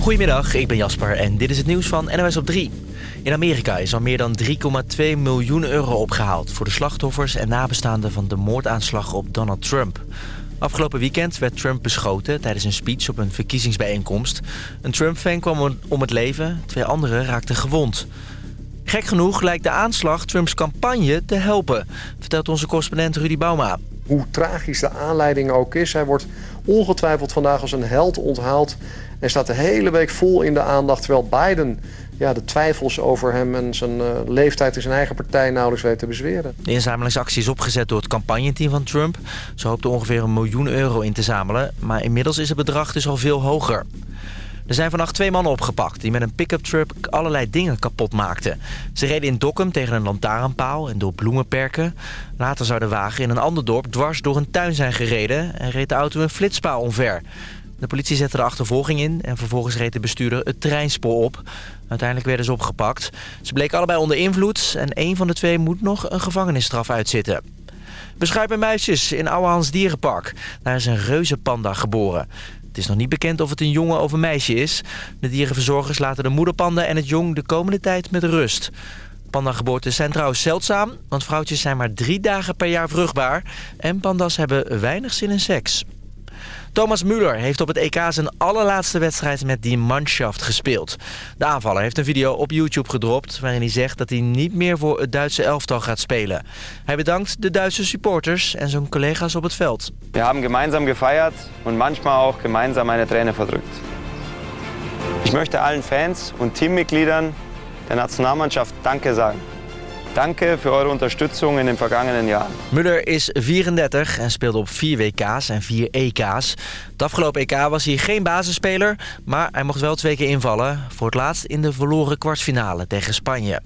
Goedemiddag, ik ben Jasper en dit is het nieuws van NOS op 3. In Amerika is al meer dan 3,2 miljoen euro opgehaald... voor de slachtoffers en nabestaanden van de moordaanslag op Donald Trump. Afgelopen weekend werd Trump beschoten tijdens een speech op een verkiezingsbijeenkomst. Een Trump-fan kwam om het leven, twee anderen raakten gewond. Gek genoeg lijkt de aanslag Trumps campagne te helpen... vertelt onze correspondent Rudy Bauma. Hoe tragisch de aanleiding ook is, hij wordt ongetwijfeld vandaag als een held onthaald... en staat de hele week vol in de aandacht... terwijl Biden ja, de twijfels over hem en zijn uh, leeftijd in zijn eigen partij nauwelijks weet te bezweren. De inzamelingsactie is opgezet door het campagneteam van Trump. Ze hoopten ongeveer een miljoen euro in te zamelen, maar inmiddels is het bedrag dus al veel hoger. Er zijn vannacht twee mannen opgepakt die met een pick-up truck allerlei dingen kapot maakten. Ze reden in Dokkum tegen een lantaarnpaal en door bloemenperken. Later zou de wagen in een ander dorp dwars door een tuin zijn gereden en reed de auto een flitspaal omver. De politie zette de achtervolging in en vervolgens reed de bestuurder het treinspoor op. Uiteindelijk werden ze opgepakt. Ze bleken allebei onder invloed en een van de twee moet nog een gevangenisstraf uitzitten. Beschuit muisjes in Ouwehans Dierenpark. Daar is een reuzenpanda geboren. Het is nog niet bekend of het een jongen of een meisje is. De dierenverzorgers laten de moederpanda en het jong de komende tijd met rust. Pandageboortes zijn trouwens zeldzaam, want vrouwtjes zijn maar drie dagen per jaar vruchtbaar. En pandas hebben weinig zin in seks. Thomas Müller heeft op het EK zijn allerlaatste wedstrijd met die Mannschaft gespeeld. De aanvaller heeft een video op YouTube gedropt waarin hij zegt dat hij niet meer voor het Duitse elftal gaat spelen. Hij bedankt de Duitse supporters en zijn collega's op het veld. We hebben gemeinsam gefeiert en manchmal ook gemeinsam eine Träne verdrückt. Ich möchte allen Fans und Teammitgliedern der Nationalmannschaft Danke sagen. Danke voor eure Unterstützung in den vergangenen jaren. Müller is 34 en speelde op 4 WK's en 4 EK's. Het afgelopen EK was hij geen basisspeler, maar hij mocht wel twee keer invallen. Voor het laatst in de verloren kwartfinale tegen Spanje.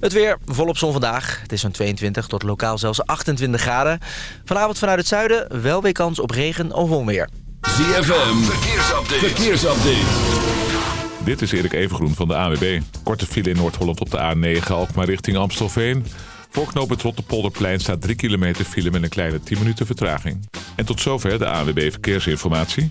Het weer volop zon vandaag. Het is zo'n 22 tot lokaal zelfs 28 graden. Vanavond vanuit het zuiden wel weer kans op regen of onweer. ZFM, verkeersupdate. verkeersupdate. Dit is Erik Evengroen van de AWB. Korte file in Noord-Holland op de A9, Alkmaar richting Amstelveen. Voor knooppunt Rotterpolderplein staat 3 kilometer file met een kleine 10 minuten vertraging. En tot zover de AWB Verkeersinformatie.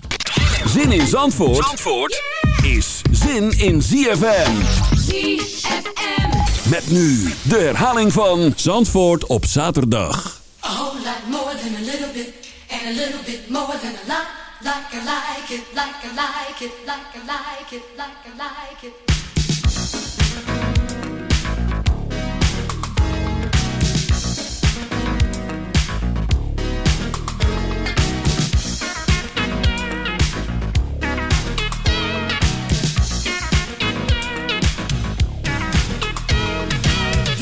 Zin in Zandvoort, Zandvoort is zin in ZFM. ZFM. Met nu de herhaling van Zandvoort op zaterdag. A whole lot more than a little bit, and a little bit more than a lot. Like I like it, like I like it, like I like it, like I like it.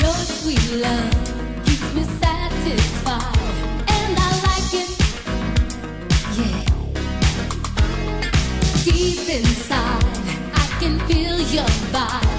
Your sweet love your body.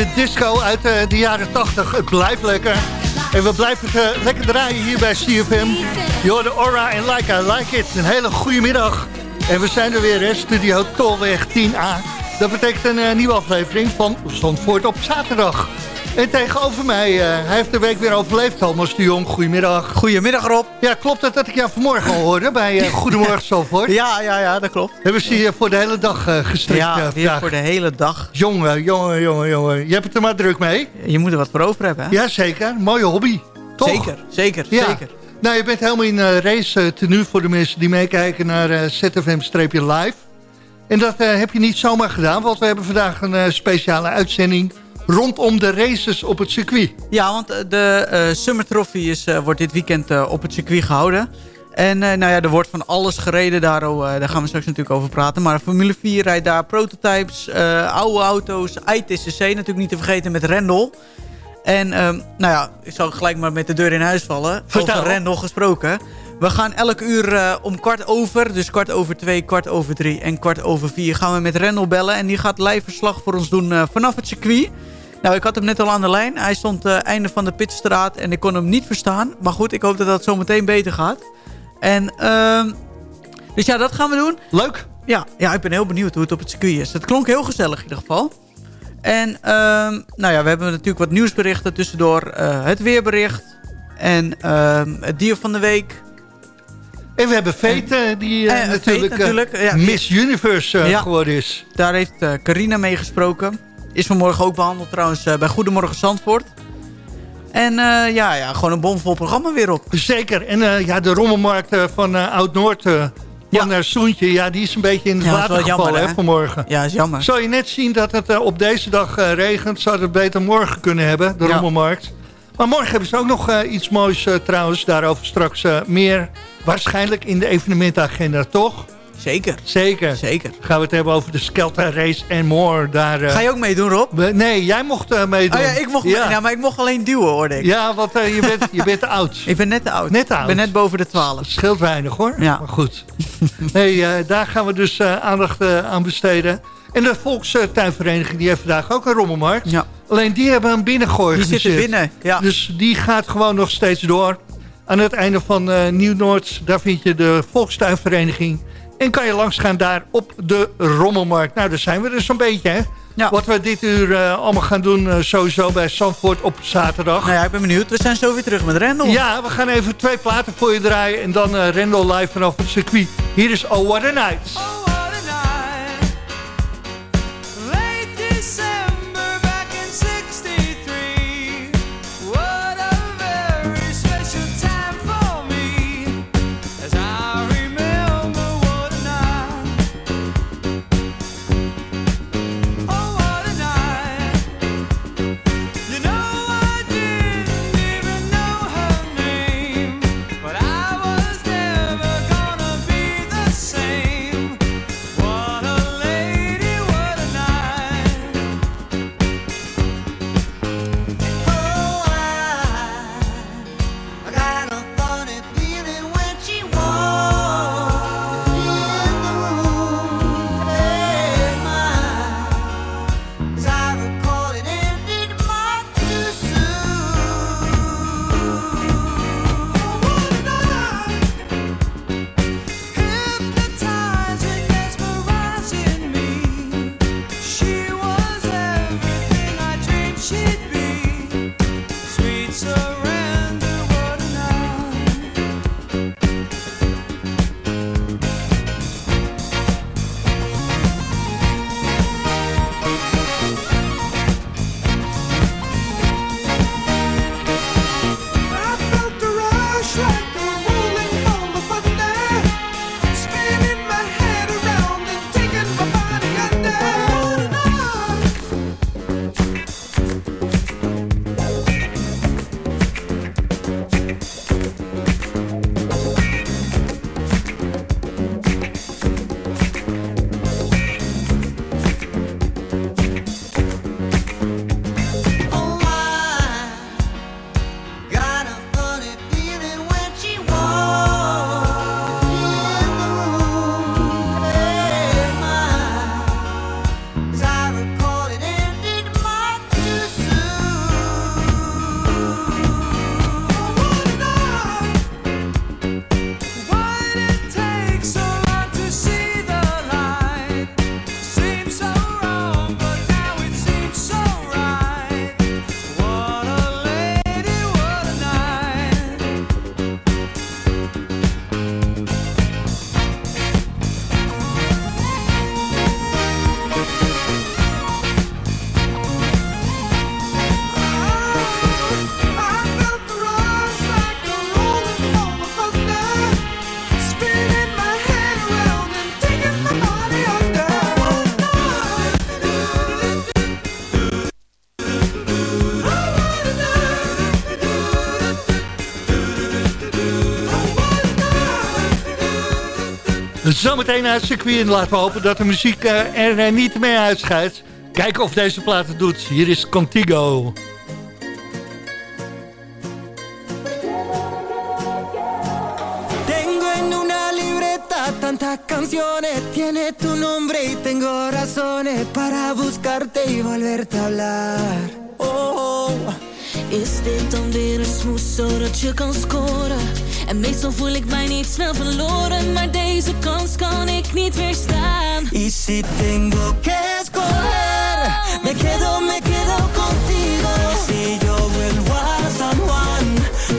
De disco uit uh, de jaren 80. Het blijft lekker. En we blijven het uh, lekker draaien hier bij CFM. De Aura en Like I Like It. Een hele goede middag. En we zijn er weer, hè, Studio Tolweg 10A. Dat betekent een uh, nieuwe aflevering van Zandvoort op zaterdag. En tegenover mij, uh, hij heeft de week weer overleefd, Thomas de Jong. Goedemiddag. Goedemiddag Rob. Ja, klopt het dat ik jou vanmorgen al hoorde bij uh, Goedemorgen Zandvoort? ja, ja, ja, dat klopt. Hebben ze je voor de hele dag uh, gestrikt Ja, weer voor de hele dag. Jongen, jongen, jongen, jongen. Je hebt het er maar druk mee. Je moet er wat voor over hebben, hè? Ja, zeker. Mooie hobby. Toch? Zeker, zeker, ja. zeker. Nou, je bent helemaal in race tenue voor de mensen die meekijken naar ZFM-live. En dat heb je niet zomaar gedaan, want we hebben vandaag een speciale uitzending rondom de races op het circuit. Ja, want de uh, Summer Trophy is, uh, wordt dit weekend uh, op het circuit gehouden. En nou ja, er wordt van alles gereden, daar, daar gaan we straks natuurlijk over praten. Maar Formule 4 rijdt daar prototypes, oude auto's, ITCC natuurlijk niet te vergeten met Rendel. En um, nou ja, ik zal gelijk maar met de deur in huis vallen. Vertel. Over Rendel gesproken. We gaan elk uur uh, om kwart over, dus kwart over twee, kwart over drie en kwart over vier... gaan we met Rendel bellen en die gaat live verslag voor ons doen uh, vanaf het circuit. Nou, ik had hem net al aan de lijn. Hij stond uh, einde van de pitstraat en ik kon hem niet verstaan. Maar goed, ik hoop dat dat zo meteen beter gaat. En, uh, dus ja, dat gaan we doen. Leuk. Ja, ja, ik ben heel benieuwd hoe het op het circuit is. Het klonk heel gezellig in ieder geval. En, uh, nou ja, we hebben natuurlijk wat nieuwsberichten tussendoor. Het weerbericht en het dier van de week. En we hebben Vete, die uh, natuurlijk, natuurlijk ja, Miss Universe ja, geworden is. Daar heeft Carina mee gesproken. Is vanmorgen ook behandeld trouwens uh, bij Goedemorgen Zandvoort. En uh, ja, ja, gewoon een bomvol programma weer op. Zeker. En uh, ja, de rommelmarkt van Oud-Noord van ja. Soentje, ja, die is een beetje in het ja, water gevallen jammer, hè, vanmorgen. Ja, is jammer. Zou je net zien dat het op deze dag regent, zou het beter morgen kunnen hebben, de rommelmarkt. Maar morgen hebben ze ook nog iets moois trouwens, daarover straks meer. Waarschijnlijk in de evenementenagenda, toch? Zeker. Zeker. Zeker. Gaan we het hebben over de Skelter Race en more. Daar, uh, Ga je ook meedoen, Rob? we, nee, jij mocht uh, meedoen. Oh ja, ik mocht ja. mee- ja, maar ik mocht alleen duwen, hoorde ik. Ja, want uh, je, bent, je bent te oud. Ik ben net te oud. Net te oud. Ik ben net boven de 12. Scheelt weinig hoor. Ja. Maar goed. nee, daar gaan we dus aandacht aan besteden. En de Volkstuinvereniging die heeft vandaag ook een rommelmarkt. Ja. Alleen die hebben hem binnen Die zitten binnen. Ja. Dus die gaat gewoon nog steeds door. Aan het einde van uh, Nieuw-Noord, daar vind je de Volkstuinvereniging. En kan je langs gaan daar op de Rommelmarkt. Nou, daar zijn we dus zo'n beetje, hè? Ja. Wat we dit uur uh, allemaal gaan doen, uh, sowieso bij Zandvoort op zaterdag. Nou ja, ik ben benieuwd. We zijn zo weer terug met Rendel. Ja, we gaan even twee platen voor je draaien. En dan uh, Rendel live vanaf het circuit. Hier is Oh What a Night. Oh, should Zometeen naar het circuit en laten we hopen dat de muziek eh, er eh, niet mee uitscheidt. Kijken of deze plaat het doet. Hier is Contigo. Tengo tantas canciones, tiene tu nombre y tengo razones para buscarte y volverte a hablar. Oh, Is dit dan weer een smoes zodat je kan scoren? En meestal voel ik mij niet snel verloren, maar deze kans kan ik niet weerstaan. y si tengo que escoger, me quedo, me quedo contigo. Si yo vuelvo a San Juan,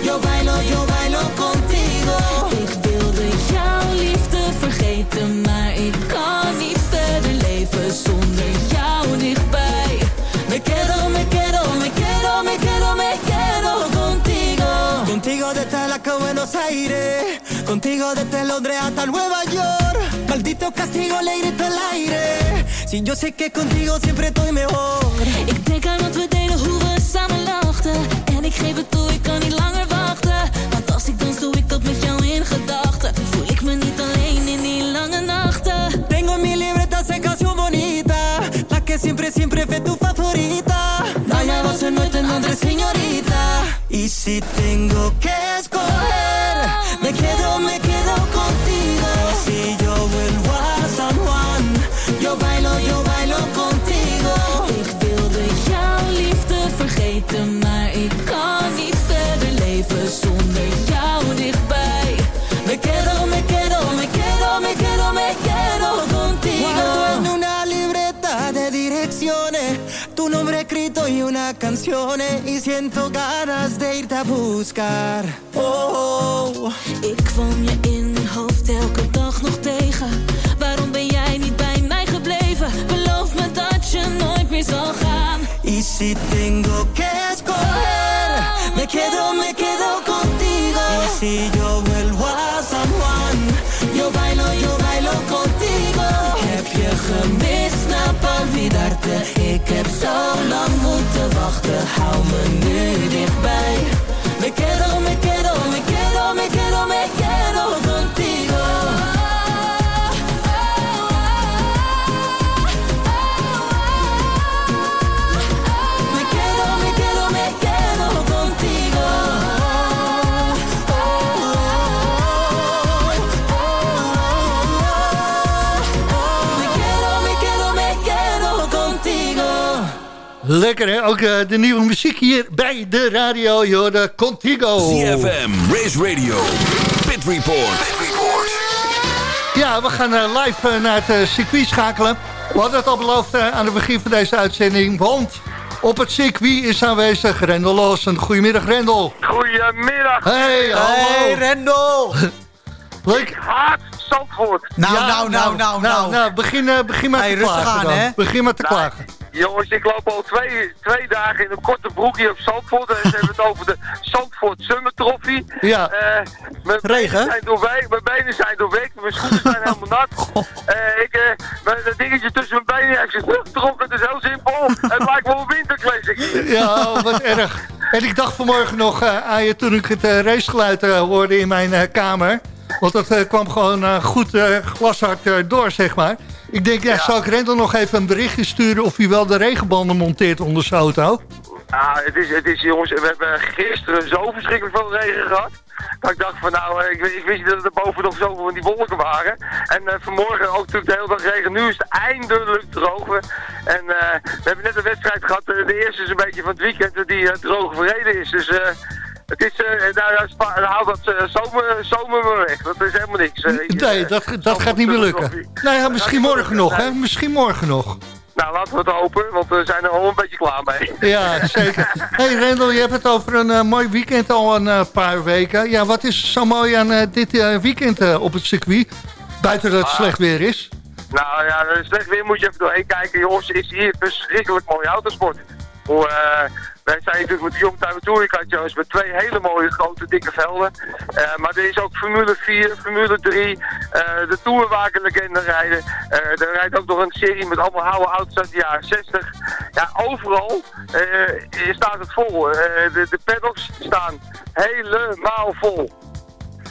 yo bailo, yo bailo contigo. Ik wilde jouw liefde vergeten, Buenos Aires. Contigo desde Londres hasta Nueva York. Maldito castigo le grito al aire. Si yo sé que contigo siempre estoy mejor. Ik denk aan wat we deden, hoe we samen lachten. En ik geef het toe, ik kan niet langer wachten. Want als ik dans, doe ik dat met jou in gedachten. Voel ik me niet alleen in die lange nachten. Tengo en mi libreta esa canción bonita. La que siempre, siempre fue tu favorita. Vaya voz en nuestro nombre, señorita. Si tengo que escoger, nombre escrito y una canción y siento ganas de irte a buscar. Oh, Ik kwam je in mijn hoofd elke dag nog tegen. Waarom ben jij niet bij mij gebleven? Beloof me dat je nooit meer zal gaan. y si tengo que escoger, me quedo, me quedo contigo. Y si yo vuelvo a San Juan, yo bailo, yo bailo contigo. Heb je gemist, Ik heb zo lang moeten wachten. Hou me nu dichtbij. Me quedo, Lekker hè, ook eh, de nieuwe muziek hier bij de radio, joh, de Contigo. CFM, Race Radio, Pit Report. Ja, we gaan eh, live eh, naar het eh, circuit schakelen. We hadden het al beloofd eh, aan het begin van deze uitzending, want op het circuit is aanwezig Rendel Lawson. Goedemiddag Rendel. Goedemiddag. Hey, hallo. Hey, Rendel! Leuk. Haat Zandvoort. Nou, Ja, nou, nou, nou, nou. nou, begin, eh, begin maar Hey, te klagen aan, dan. hè? Begin maar te Nou, klagen. Jongens, ik loop al twee, twee dagen in een korte broek hier op Zandvoort. En ze hebben het over de Zandvoort Summer Trophy. Ja. Eh, mijn Regen? Benen zijn doorweekt, mijn benen zijn doorweekt, mijn schoenen zijn helemaal nat. Eh, ik, mijn, dat dingetje tussen mijn benen heb ik ze teruggetrokken. Het is heel simpel. Het lijkt wel een winterkleding. Ja, oh, wat erg. En ik dacht vanmorgen nog aan je toen ik het racegeluid hoorde in mijn kamer. Want dat eh, kwam gewoon eh, goed eh, glashard door, zeg maar. Ik denk, ja, Ja. zal ik Rendel nog even een berichtje sturen... of hij wel de regenbanden monteert onder zijn auto? Ah, het is, het is, jongens, we hebben gisteren zo verschrikkelijk veel regen gehad. Dat ik dacht van nou, ik, wist- ik wist niet dat er boven nog zoveel van die wolken waren. En vanmorgen ook natuurlijk de hele dag regen. Nu is het eindelijk droog. En we hebben net een wedstrijd gehad. eh, de eerste is een beetje van het weekend eh, die eh, droog verreden is. Dus het is, eh nou, ja, haal dat eh, zomer, zomer maar weg. Dat is helemaal niks. eh, Nee, dat, dat gaat niet meer lukken. Nou ja, misschien morgen nog, hè? Misschien morgen nog. Nou, laten we het hopen, want we zijn er al een beetje klaar mee. Ja, zeker. hey Rendel, je hebt het over een mooi weekend al een paar weken. Ja, wat is zo mooi aan dit weekend op het circuit? Buiten dat het Ah. slecht weer is. Nou ja, slecht weer moet je even doorheen kijken. Jongens, is hier verschrikkelijk mooie autosport. Hoe, wij zijn natuurlijk met de Youngtimer Touring jongens met twee hele mooie grote dikke velden. Eh, maar er is ook Formule 4, Formule 3, eh, de Tourwagenlegende rijden. Eh, er rijdt ook nog een serie met allemaal oude auto's uit de jaren 60. Ja, overal staat het vol. De, de paddocks staan helemaal vol.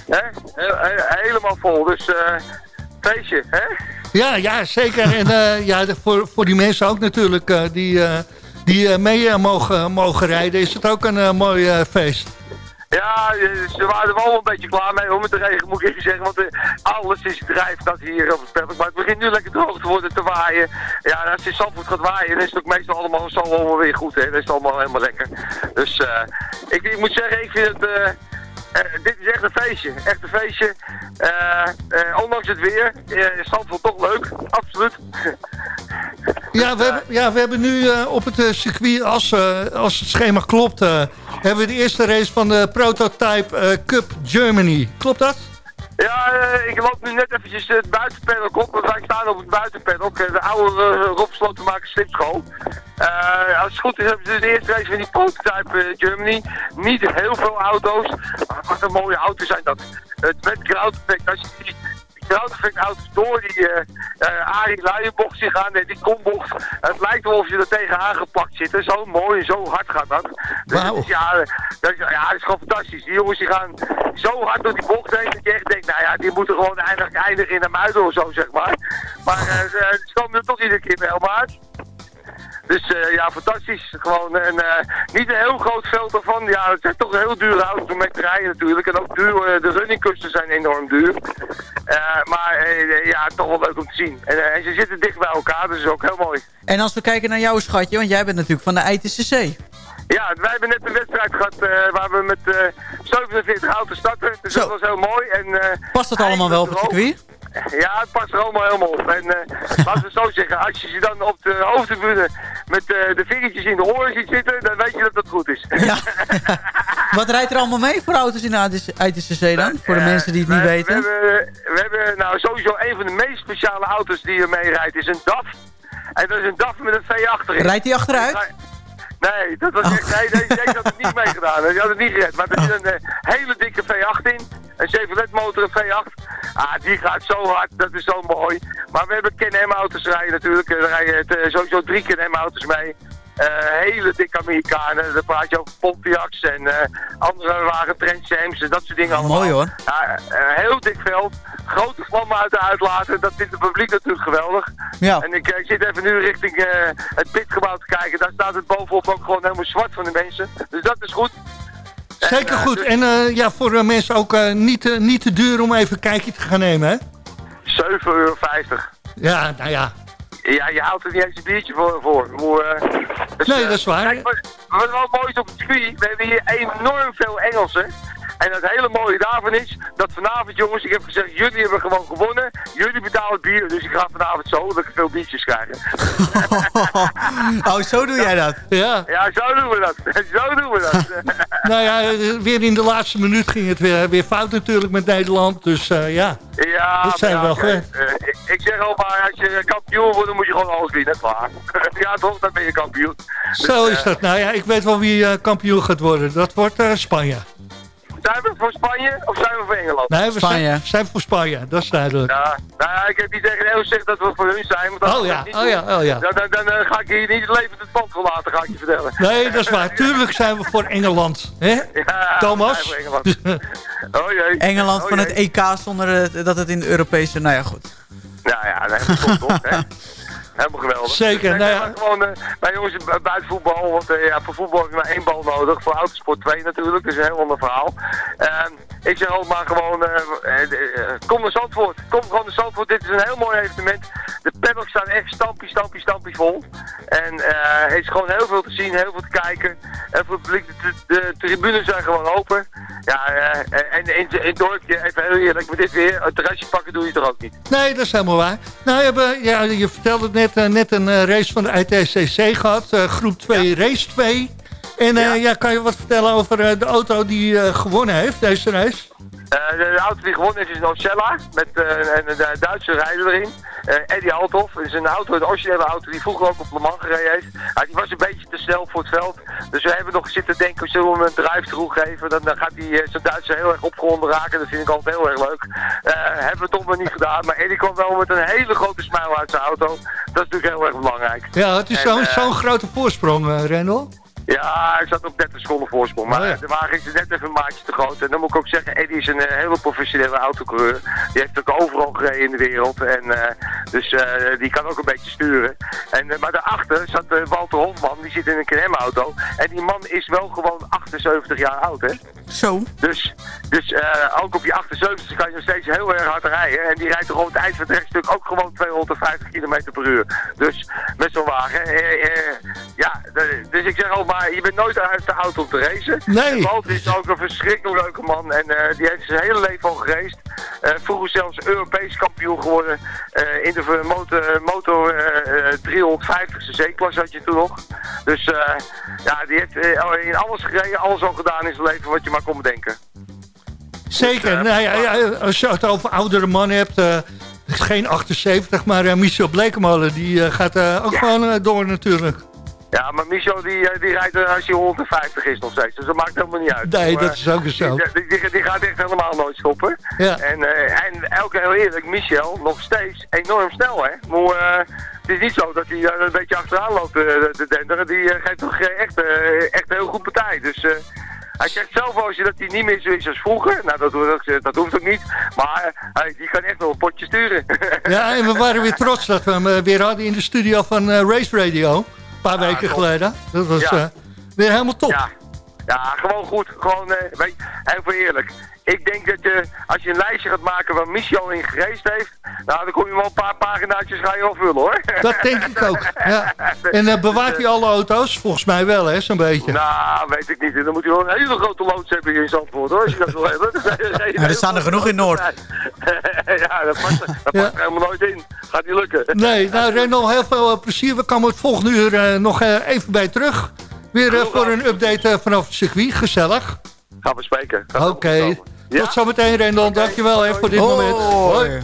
Hè? He- he- helemaal vol. Dus Feestje, hè? Ja, ja zeker. En ja, voor, voor die mensen ook natuurlijk die, die eh, mee eh, mogen, mogen rijden... is het ook een eh, mooi feest. Ja, ze waren er wel een beetje klaar mee hoor, met de regen, moet ik even zeggen. Want alles is drijfnat hier op het. Maar het begint nu lekker droog te worden, te waaien. Ja, als je Zandvoort gaat waaien, dan is het ook meestal allemaal zo allemaal weer goed. Hè? Dan is het allemaal helemaal lekker. Dus ik, ik moet zeggen, ik vind het... eh, dit is echt een feestje, echt een feestje. Eh, eh, ondanks het weer, is Zandvoort toch leuk, absoluut. Ja, we hebben, ja, we hebben nu op het circuit, als, als het schema klopt... hebben we de eerste race van de Prototype Cup Germany. Klopt dat? Ja, eh, ik loop nu net eventjes het buitenpaddock op, want wij staan op het buitenpaddock, eh, de oude uh, Rob Slotenmaker slipschool. Eh, als het goed is hebben ze de eerste race van die prototype eh, Germany. Niet heel veel auto's, maar wat een mooie auto's zijn dat. Het met ground effect, als je die ground effect auto's door die eh uh, Arie Luijenbocht zich aan, en die kombocht. Het lijkt wel of je er tegenaan gepakt zit. hè. Zo mooi en zo hard gaat dat. Dus ja, eh, dat is, ja, dat is gewoon fantastisch. Die jongens die gaan zo hard door die bocht heen dat je echt denkt, nou ja, die moeten gewoon eindigen, eindigen in de muiden of zo, zeg maar. Maar eh, ze komen er toch iedere keer helemaal uit. Dus eh, ja, fantastisch. Gewoon een, eh, niet een heel groot veld ervan. Ja, het zijn toch heel dure auto's om mee te rijden natuurlijk. En ook duur, eh, de runningkusten zijn enorm duur. Maar ja, toch wel leuk om te zien. En, en ze zitten dicht bij elkaar, dus dat is ook heel mooi. En als we kijken naar jouw schatje, want jij bent natuurlijk van de ITCC. Ja, wij hebben net een wedstrijd gehad eh, waar we met eh 47 auto's starten. Dus dat was heel mooi. En, Past dat allemaal wel op het circuit? Ja, het past er allemaal helemaal op. En eh, laten we zo zeggen, als je ze dan op de hoofdtribune met eh, de vingertjes in de oren ziet zitten, dan weet je dat dat goed is. Ja. Wat rijdt er allemaal mee voor auto's in de ITCC dan? Voor de Eh, mensen die het niet we- weten. We hebben, we hebben nou sowieso een van de meest speciale auto's die er mee rijdt, is een DAF. En dat is een DAF met een V achterin. Rijdt die achteruit? Nee, dat was echt, nee, nee, deze had het niet meegedaan. Die had het niet gered. Maar er zit een eh, hele dikke V8 in. Een Chevrolet motor, een V8. Ah, die gaat zo hard, dat is zo mooi. Maar we hebben Can-Am auto's rijden natuurlijk. Er rijden het, eh, sowieso drie Can-Am auto's mee. Eh, hele dikke Amerikanen. Dan praat je over Pontiacs en eh, andere wagen, Trent Jams en dat soort dingen allemaal. Mooi hoor. Ja, een heel dik veld. Grote vlammen uit de uitlaten. Dat vindt het publiek natuurlijk geweldig. Ja. En ik, eh, ik zit even nu richting eh, het pitgebouw te kijken. Daar staat het bovenop ook gewoon helemaal zwart van de mensen. Dus dat is goed. Zeker eh, goed. dus- En eh, ja, voor eh, mensen ook eh, niet, niet te duur om even een kijkje te gaan nemen, hè? 7,50 euro. Ja, nou ja. Ja, je haalt er niet eens een biertje voor. voor. Eh, dus, Nee, eh, dat is waar. Kijk, wat, wat wel mooi is op het circuit, we hebben hier enorm veel Engelsen. En het hele mooie daarvan is, dat vanavond jongens, ik heb gezegd, jullie hebben gewoon gewonnen. Jullie betalen het bier, dus ik ga vanavond zo dat ik veel biertjes krijg. oh, zo doe jij dat? Ja. Ja, zo doen we dat. zo doen we dat. Nou ja, eh, weer in de laatste minuut ging het weer, weer fout natuurlijk met Nederland. Dus eh, ja, Ja, dat zijn wel gewend. eh, ik, ik zeg al maar, als je kampioen wordt, dan moet je gewoon alles winnen, klaar. ja toch, dan ben je kampioen. Dus, Zo eh, is dat. Nou ja, ik weet wel wie eh, kampioen gaat worden. Dat wordt eh, Spanje. Zijn we voor Spanje of zijn we voor Engeland? Nee, we Spanje. zijn, zijn voor Spanje. Dat is duidelijk. Ja, nou ja, ik heb niet tegen heel gezegd dat we voor hun zijn. Want dat Oh ja, niet oh ja, oh ja. Dan, dan, dan, ga ik hier niet levend het pand verlaten, ga ik je vertellen. Nee, dat is waar. Tuurlijk zijn we voor Engeland. Hè? Ja, Thomas? we zijn voor Engeland. oh jee. Engeland oh van jee. het EK zonder dat het in de Europese... Nou ja, goed. Nou ja, dat komt toch, hè. Helemaal geweldig. Zeker, Dus, nou nee, ja. Gewoon, eh, bij jongens eh, buiten voetbal, want eh, ja, voor voetbal heb je maar één bal nodig. Voor autosport twee natuurlijk, dat is een heel ander verhaal. Ik zeg ook maar gewoon, eh, eh, eh, kom naar Zandvoort. Kom gewoon naar Zandvoort, dit is een heel mooi evenement. De paddocks staan echt stampie, stampie, stampie vol. En eh, er is gewoon heel veel te zien, heel veel te kijken. En voor het publiek, de, de tribunes zijn gewoon open. Ja, eh, en in, in het dorpje, even heel eerlijk, met dit weer, een terrasje pakken doe je toch ook niet. Nee, dat is helemaal waar. Nou, hebben, ja, je vertelde het net, eh, net een eh, race van de ITCC gehad. eh, groep 2, race 2. En Ja. ja. kan je wat vertellen over de auto die gewonnen heeft, deze race? Eh, de, auto die gewonnen is is een Ocella met eh, een, een, een Duitse rijder erin. Eh Eddie Althoff. Het is een auto, een originele auto die vroeger ook op Le Mans gereden heeft. Die was een beetje te snel voor het veld. Dus we hebben nog zitten denken, zullen we hem een drive-through geven? Dan, dan gaat eh, zo'n Duitser heel erg opgewonden raken. Dat vind ik altijd heel erg leuk. Eh, hebben we toch nog niet gedaan. Maar Eddie kwam wel met een hele grote smile uit zijn auto. Dat is natuurlijk heel erg belangrijk. Ja, het is zo'n eh, grote voorsprong, eh Rendel. Ja, hij zat op 30 seconden voorsprong. Maar Oh ja. de wagen is net even een maatje te groot. En dan moet ik ook zeggen, Eddie is een eh, hele professionele autocoureur. Die heeft ook overal gereden in de wereld. En, eh, dus eh, die kan ook een beetje sturen. En, maar daarachter zat Walter Hofman, die zit in een KM-auto. En die man is wel gewoon 78 jaar oud, hè. Zo. Dus, dus eh, ook op je 78 kan je nog steeds heel erg hard rijden. En die rijdt er gewoon het eind van het rechtstuk ook gewoon 250 km per uur. Dus met zo'n wagen. eh, eh, ja, dus ik zeg al maar, je bent nooit uit de auto om te racen. Nee. Walter is ook een verschrikkelijk leuke man. En eh, die heeft zijn hele leven al geraced. Eh, vroeger zelfs Europees kampioen geworden. eh, in de motor, motor eh, eh, 350 cc-klasse had je toen nog. Dus ja, die heeft in alles gereden, alles al gedaan in zijn leven wat je maar kon bedenken. Zeker. Nou, ja, ja, als je het over oudere mannen hebt... geen 78, maar Michel Blekemolen... die gaat ook Ja. gewoon door natuurlijk. Ja, maar Micho die, eh, die rijdt er als hij 150 is nog steeds. Dus dat maakt helemaal niet uit. Nee, Maar, dat is ook zo. Die, die, die- gaat echt helemaal nooit stoppen. Ja. En, eh, en elke heel eerlijk, Michel nog steeds enorm snel, hè. Maar, eh, het is niet zo dat hij eh, een beetje achteraan loopt eh, te denderen. Die eh, geeft toch eh, echt, eh, echt heel goed partij. Dus eh, hij zegt zelf wel eens dat hij niet meer zo is als vroeger. Nou, dat, dat, dat hoeft ook niet. Maar eh, hij, die kan echt nog een potje sturen. Ja, en we waren weer trots dat we hem eh, weer hadden in de studio van eh, Race Radio. Een paar weken geleden. Dat was eh, weer helemaal top. Ja, ja gewoon goed. Gewoon, eh, weet, even eerlijk. Ik denk dat je, als je een lijstje gaat maken waar Michel in gereisd heeft, nou, dan kom je wel een paar paginaatjes ga je wel vullen, hoor. Dat denk ik ook. Ja. En eh, bewaart hij alle auto's? Volgens mij wel, hè, zo'n beetje. Nou, weet ik niet. Dan moet hij wel een hele grote loods hebben hier in Zandvoort, hoor, als je dat wil hebben. Ja, er staan er genoeg in Noord. ja, dat past, dat Ja. past er helemaal nooit in. Gaat niet lukken. Nee, nou Rendel, heel veel eh, plezier. We komen het volgende uur eh, nog eh, even bij terug. Weer voor een update vanaf het circuit. Gezellig. Gaan we spreken. Oké. Tot zometeen Rendel. Dankjewel hè, voor dit moment. Hoi.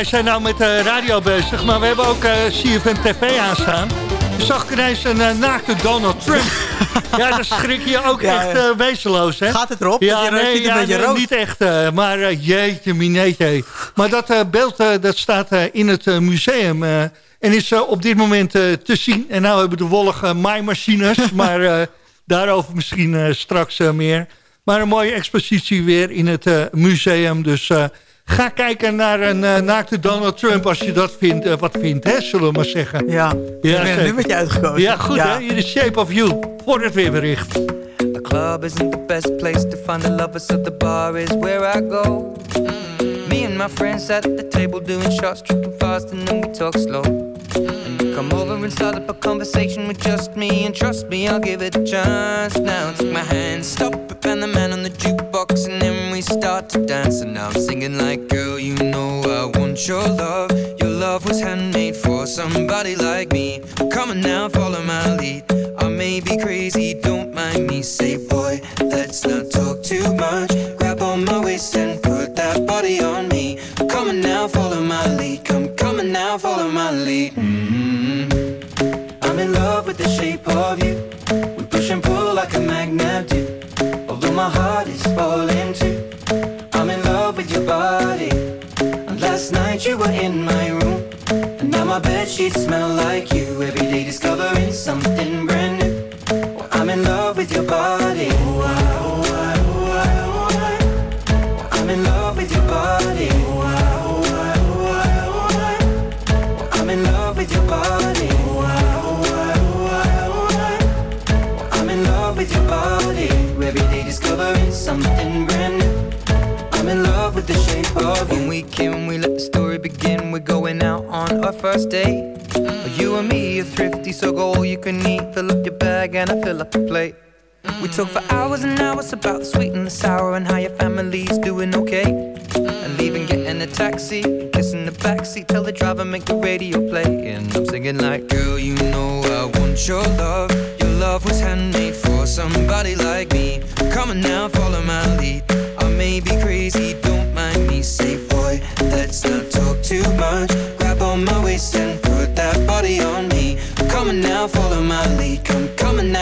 Wij zijn nou met de radio bezig, maar we hebben ook eh CFM TV aanstaan. Ik zag ineens een eh, naakte Donald Trump. ja, dan schrik je ook Ja, echt eh, wezenloos, hè? Gaat het erop? Ja, je nee, een ja, beetje rood. niet echt. eh, maar eh, jeetje, minetje. Maar dat eh, beeld eh, dat staat eh, in het eh, museum. eh, en is eh, op dit moment eh, te zien. En nou hebben we de wollige maaimachines. maar eh, daarover misschien eh, straks eh, meer. Maar een mooie expositie weer in het eh, museum. Dus eh, ga kijken naar een eh, naakte Donald Trump... als je dat vindt, eh, wat vindt, hè, zullen we maar zeggen. Ja, Ja, ik ben een uitgekozen. Ja, goed hè? Hier is Shape of You. Voor het weerbericht. The club isn't the best place to find the lovers, so the bar is where I go. Me and my friends at the table doing shots, tripping fast, and then we talk slow. Come over and start up a conversation with just me, and trust me, I'll give it a chance. Now take my hand, stop it, and the man on the jukebox, and start to dance. And now I'm singing like, girl, you know I want your love. Your love was handmade for somebody like me. Come on now, follow my lead. I may be crazy, don't thrifty, go all you can eat. Fill up your bag and I fill up the plate. We talk for hours and hours about the sweet and the sour and how your family's doing okay. And leaving, getting a taxi, kissing the backseat, tell the driver make the radio play. And I'm singing like, girl, you know I want your love. Your love was handmade for somebody like me. Come on now, follow my lead. I may be crazy, don't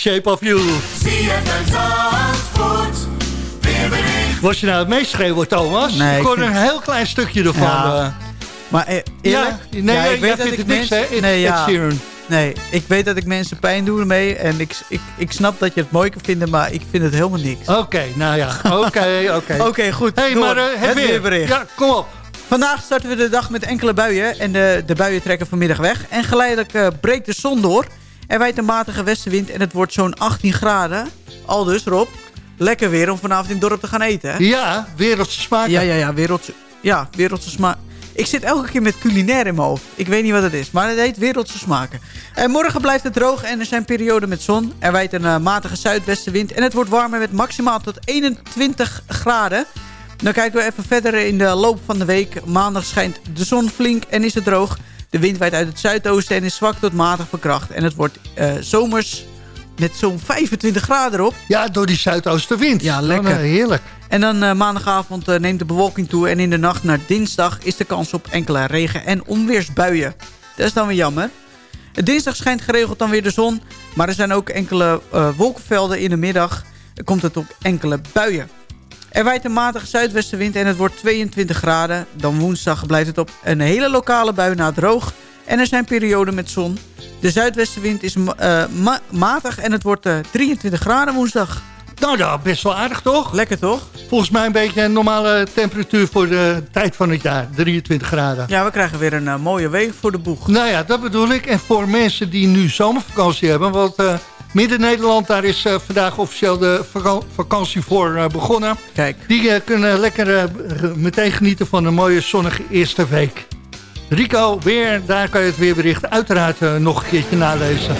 Shape of You. Was je nou het meeschreeuwen, Thomas? Nee, ik ik vind- een heel klein stukje ervan. Ja. eh. Maar eh, eerlijk? Ja, nee, jij- jij vindt het niks, hè, nee, ja. Nee, ik weet dat ik mensen pijn doe ermee. En ik, ik, ik snap dat je het mooi kan vinden, maar ik vind het helemaal niks. Oké, nou ja. Oké, oké. Oké, goed. hey, door. maar eh, het, weer. weerbericht. Ja, kom op. Vandaag starten we de dag met enkele buien. En de, de buien trekken vanmiddag weg. En geleidelijk breekt de zon door. Er waait een matige westenwind en het wordt zo'n 18 graden. Al dus, Rob. Lekker weer om vanavond in het dorp te gaan eten. Hè? Ja, wereldse smaak. Ja, ja, ja. Wereldse, ja, wereldse smaak. Ik zit elke keer met culinair in mijn hoofd. Ik weet niet wat het is, maar het heet Wereldse Smaken. En morgen blijft het droog en er zijn perioden met zon. Er wijt een eh, matige zuidwestenwind en het wordt warmer met maximaal tot 21 graden. Dan kijken we even verder in de loop van de week. Maandag schijnt de zon flink en is het droog. De wind waait uit het zuidoosten en is zwak tot matig verkracht. En het wordt eh, zomers met zo'n 25 graden erop. Ja, door die zuidoostenwind. Ja, Dan, lekker. heerlijk. En dan eh, maandagavond eh, neemt de bewolking toe. En in de nacht naar dinsdag is de kans op enkele regen- en onweersbuien. Dat is dan weer jammer. Dinsdag schijnt geregeld dan weer de zon. Maar er zijn ook enkele wolkenvelden in de middag. Er komt het op enkele buien. Er waait een matige zuidwestenwind en het wordt 22 graden. Dan woensdag blijft het op een hele lokale bui na droog. En er zijn perioden met zon. De zuidwestenwind is eh, ma- matig en het wordt eh, 23 graden woensdag. Nou, nou, best wel aardig toch? Lekker toch? Volgens mij een beetje een normale temperatuur voor de tijd van het jaar. 23 graden. Ja, we krijgen weer een eh, mooie week voor de boeg. Nou ja, dat bedoel ik. En voor mensen die nu zomervakantie hebben... want eh, Midden-Nederland, daar is eh, vandaag officieel de vaka- vakantie voor eh, begonnen. Kijk. Die eh, kunnen lekker meteen genieten van een mooie zonnige eerste week. Rico, weer, daar kan je het weerbericht uiteraard nog een keertje nalezen.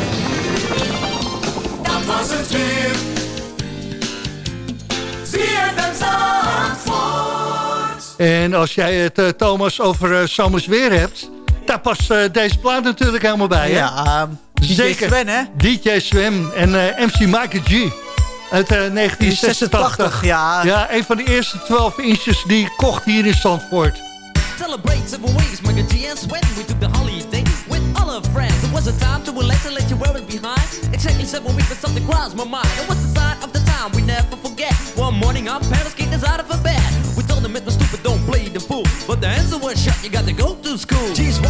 Dat was het weer. ZFM Zandvoort. En als jij het, Thomas, over zomers weer hebt... daar past deze plaat natuurlijk helemaal bij, hè? Ja, Zeker. Sven, hè? DJ Sven en eh, MC Michael G. Uit eh, 1986. ja. Ja, een van de eerste 12 inches die ik kocht hier in Zandvoort. Celebrate seven ways, Michael G and Sweat. We took the holiday with all our friends. It was a time to relax and let you wear it behind. Exactly seven weeks, but something crossed my mind. It was the sign of the time we never forget. One morning, our parents kicked us out of a bed. We told them it was stupid, don't play the fool. But the answer was shut, you got to go to school.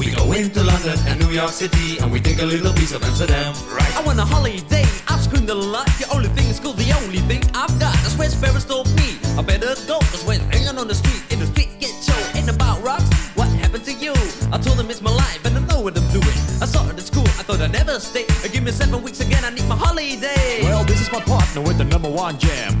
We go into London and New York City, and we take a little piece of Amsterdam, right? I want a holiday, I've screamed a lot. The only thing is cool, the only thing I've got. That's where Sparrows told me. I better go, cause when hanging on the street, in the street get show. Ain't about rocks, what happened to you? I told him it's my life, and I know what I'm doing. I started at school, I thought I'd never stay. Give me seven weeks again, I need my holiday. Well, this is my partner with the number one jam.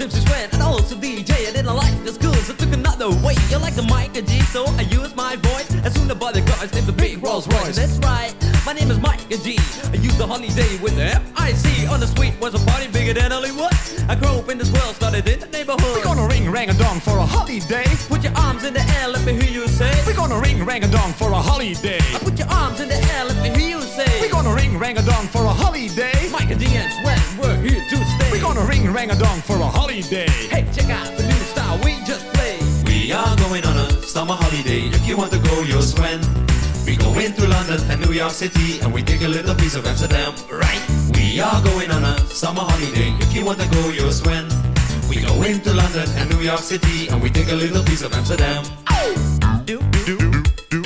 MC Sweat and also DJ. I didn't like the schools, I took another way. You like the mic and G, so I use my voice. As soon as the guys named the big Rolls Royce. That's right, my name is Mike and G. I used the holiday with the M-I-C. On the street was a party bigger than Hollywood. I grew up in this world, started in the neighborhood. We're gonna ring rang a dong for a holiday. Put your arms in the air, let me hear you say. We're gonna ring rang a dong for a holiday. I put your arms in the air, let me hear you say. Gonna ring rang a dong for a holiday. Mike and G and Sweat, we're here to stay. We're gonna ring rang a dong for a holiday. Hey, check out the new style we just played. We are going on a summer holiday. If you want to go, you'll swim. We go into London and New York City, and we take a little piece of Amsterdam, right? We are going on a summer holiday. If you want to go, you'll swim. We go into London and New York City, and we take a little piece of Amsterdam. Do, do, do, do, do, do,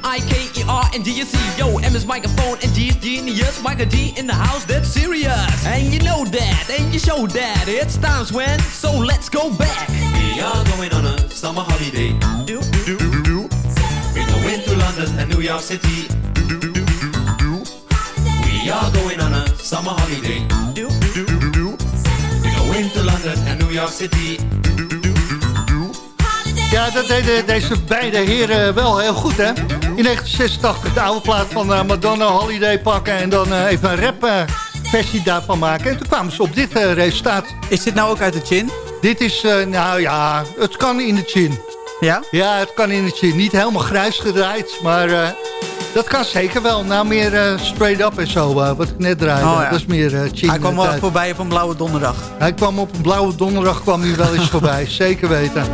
M I K E R and D C. Yo, M is microphone and G is genius. Michael G in the house, that's serious. And you know that, and you show that. It's times when, so let's go back. We are going on a summer holiday. Do, do, do, do. We're going to London and New York City. We are going on a summer holiday. Do, do, do, do. We're going to London and New York City. Ja, dat deden deze beide heren wel heel goed, hè? In 1986 de oude plaat van eh, Madonna Holiday pakken... en dan eh, even een rap eh, versie daarvan maken. En toen kwamen ze op dit resultaat. Is dit nou ook uit de chin? Dit is, nou ja, het kan in de chin. Ja? Ja, het kan in de chin. Niet helemaal grijs gedraaid, maar dat kan zeker wel. Nou, meer eh, straight up en zo, wat ik net draaide. Oh, ja. Dat is meer chin. Hij kwam wel voorbij op een blauwe donderdag. Hij kwam op een blauwe donderdag kwam hij wel eens voorbij, zeker weten.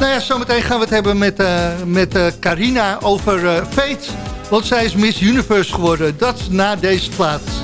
Nou ja, zometeen gaan we het hebben met, eh, met eh, Carina over eh, Fate. Want zij is Miss Universe geworden. Dat na deze plaats.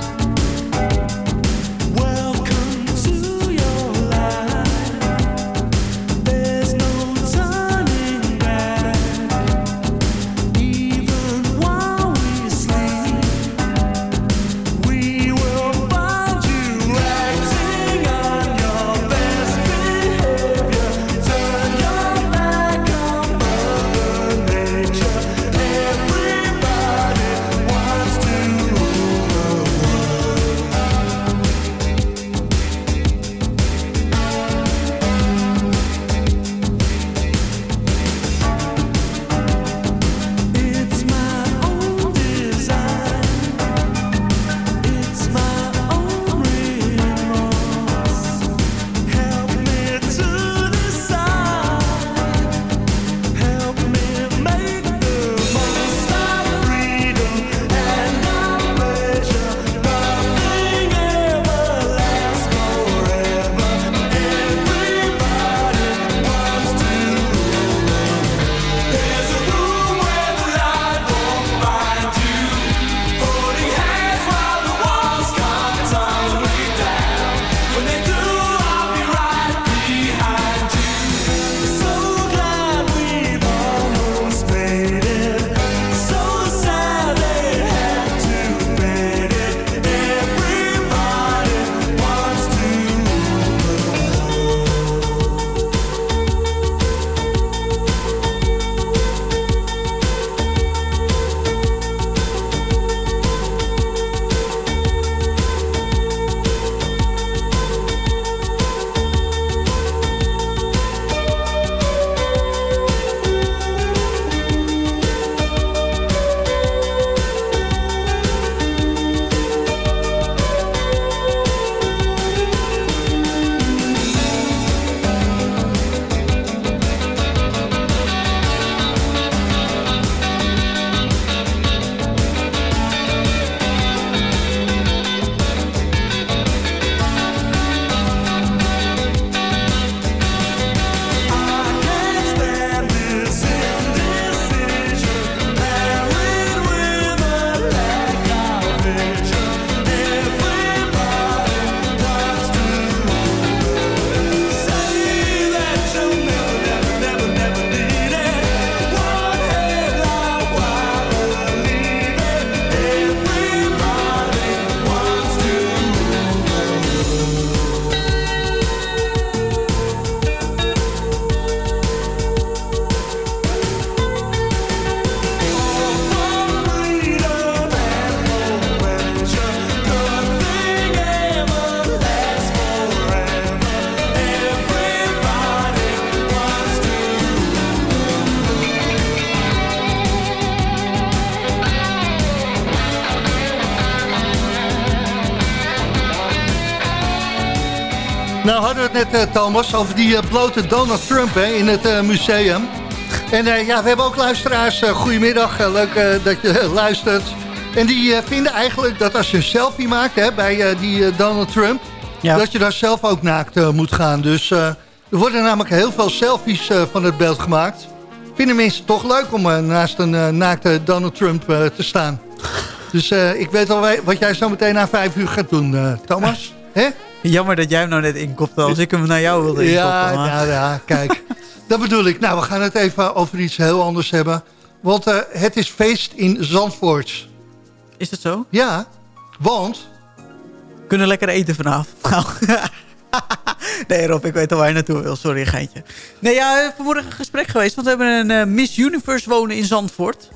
Nou hadden we het net, eh, Thomas, over die eh, blote Donald Trump hè, in het eh, museum. En ja, we hebben ook luisteraars. Goedemiddag, leuk dat je luistert. En die vinden eigenlijk dat als je een selfie maakt hè, bij die Donald Trump... Ja. dat je daar zelf ook naakt moet gaan. Dus er worden namelijk heel veel selfies van het beeld gemaakt. Vinden mensen toch leuk om naast een naakte Donald Trump te staan. Dus ik weet al wat jij zo meteen na vijf uur gaat doen, Thomas. Hè? Jammer dat jij hem nou net inkopte als ik hem naar jou wilde inkoppen. Ja, ja, ja, kijk. dat bedoel ik. Nou, we gaan het even over iets heel anders hebben. Want eh, het is feest in Zandvoort. Is dat zo? Ja, want... Kunnen lekker eten vanavond. Nou. nee Rob, ik weet al waar je naartoe wil. Sorry, geintje. Nee, ja, vanmorgen een gesprek geweest. Want we hebben een eh, Miss Universe wonen in Zandvoort.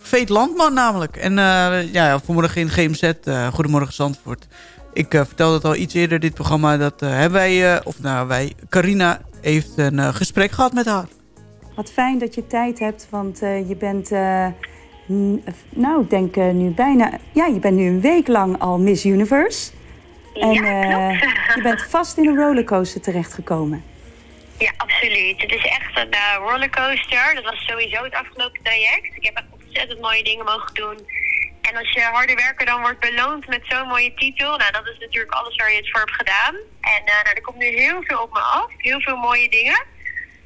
Veet Landman namelijk. En eh, ja, vanmorgen in GMZ, Goedemorgen Zandvoort. Ik eh, vertelde het al iets eerder, dit programma. Dat eh, hebben wij, eh, of nou wij, Carina heeft een eh, gesprek gehad met haar. Wat fijn dat je tijd hebt, want eh, je bent, eh, nou, ik denk eh, nu bijna, ja, je bent nu een week lang al Miss Universe. En eh, je bent vast in een rollercoaster terechtgekomen. Ja, absoluut. Het is echt een rollercoaster. Dat was sowieso het afgelopen traject. Ik heb echt ontzettend mooie dingen mogen doen. En als je harder werken dan wordt beloond met zo'n mooie titel. Nou, dat is natuurlijk alles waar je het voor hebt gedaan. En eh, nou, er komt nu heel veel op me af. Heel veel mooie dingen.